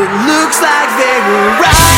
It looks like they were right